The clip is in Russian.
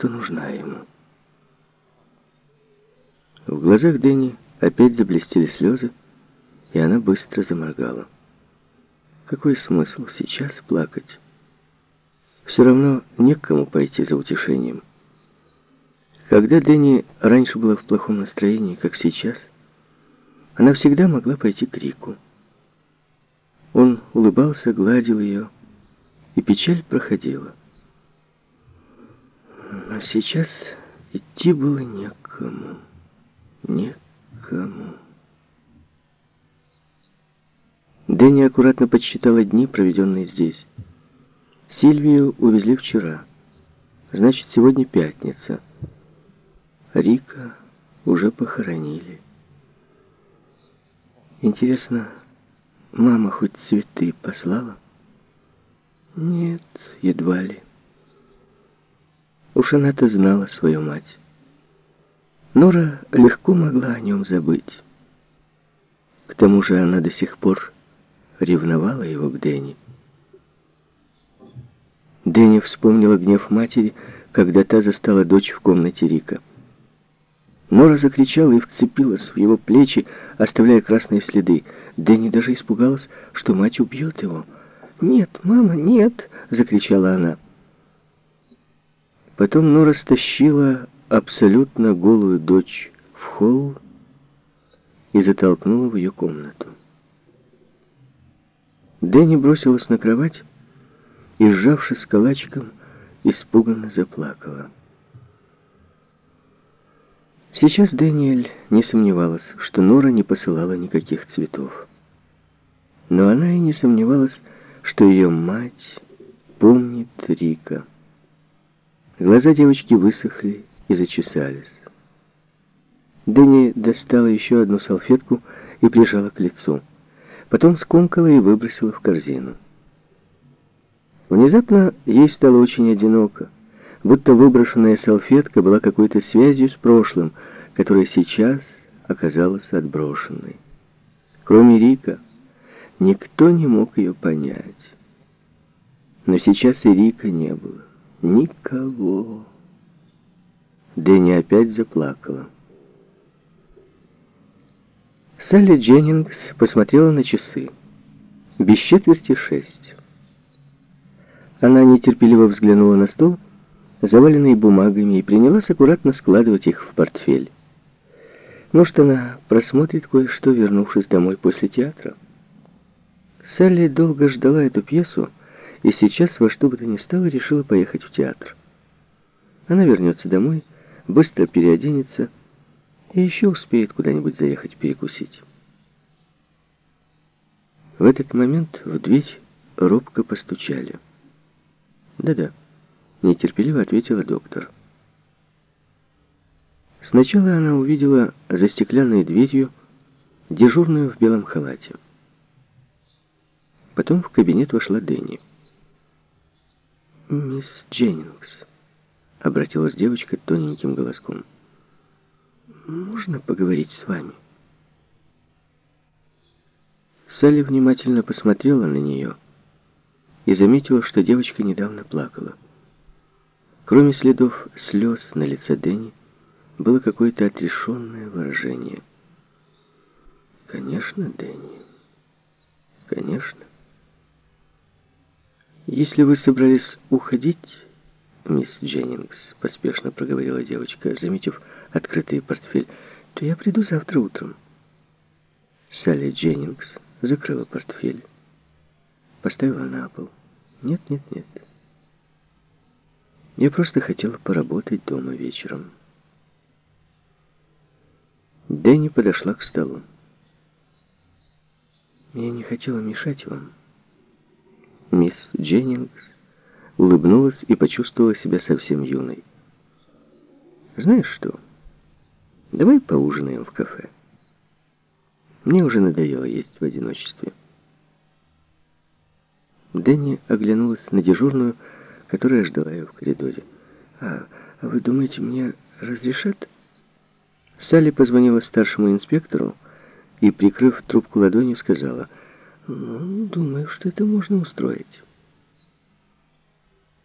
что нужна ему. В глазах Дэнни опять заблестели слезы, и она быстро заморгала. Какой смысл сейчас плакать? Все равно не к кому пойти за утешением. Когда Дэнни раньше была в плохом настроении, как сейчас, она всегда могла пойти к Рику. Он улыбался, гладил ее, и печаль проходила. Но сейчас идти было некому. Некому. Дэнни аккуратно подсчитала дни, проведенные здесь. Сильвию увезли вчера. Значит, сегодня пятница. Рика уже похоронили. Интересно, мама хоть цветы послала? Нет, едва ли. Уж она-то знала свою мать. Нора легко могла о нем забыть. К тому же она до сих пор ревновала его к Дэнни. Дэнни вспомнила гнев матери, когда та застала дочь в комнате Рика. Нора закричала и вцепилась в его плечи, оставляя красные следы. Дэнни даже испугалась, что мать убьет его. «Нет, мама, нет!» — закричала она. Потом Нора стащила абсолютно голую дочь в холл и затолкнула в ее комнату. Дэнни бросилась на кровать и, сжавшись калачиком, испуганно заплакала. Сейчас Дэниэль не сомневалась, что Нора не посылала никаких цветов. Но она и не сомневалась, что ее мать помнит Рика. Глаза девочки высохли и зачесались. Дэнни достала еще одну салфетку и прижала к лицу. Потом скомкала и выбросила в корзину. Внезапно ей стало очень одиноко будто выброшенная салфетка была какой-то связью с прошлым, которая сейчас оказалась отброшенной. Кроме Рика, никто не мог ее понять. Но сейчас и Рика не было. Никого. Дэнни опять заплакала. Салли Дженнингс посмотрела на часы. Без четверти шесть. Она нетерпеливо взглянула на стол заваленный бумагами, и принялась аккуратно складывать их в портфель. Может, она просмотрит кое-что, вернувшись домой после театра. Салли долго ждала эту пьесу, и сейчас во что бы то ни стало решила поехать в театр. Она вернется домой, быстро переоденется и еще успеет куда-нибудь заехать перекусить. В этот момент в дверь робко постучали. Да-да. Нетерпеливо ответила доктор. Сначала она увидела за стеклянной дверью дежурную в белом халате. Потом в кабинет вошла Дэнни. «Мисс Дженнингс», — обратилась девочка тоненьким голоском, — «можно поговорить с вами?» Салли внимательно посмотрела на нее и заметила, что девочка недавно плакала. Кроме следов слез на лице Дэнни, было какое-то отрешенное выражение. «Конечно, Дэнни, конечно. Если вы собрались уходить, мисс Дженнингс, поспешно проговорила девочка, заметив открытый портфель, то я приду завтра утром». Салли Дженнингс закрыла портфель, поставила на пол. «Нет, нет, нет». Я просто хотела поработать дома вечером. Дэнни подошла к столу. Я не хотела мешать вам. Мисс Дженнингс улыбнулась и почувствовала себя совсем юной. Знаешь что? Давай поужинаем в кафе. Мне уже надоело есть в одиночестве. Дэнни оглянулась на дежурную, которая ждала ее в коридоре. «А, а вы думаете, мне разрешат?» Салли позвонила старшему инспектору и, прикрыв трубку ладонью, сказала, «Ну, думаю, что это можно устроить».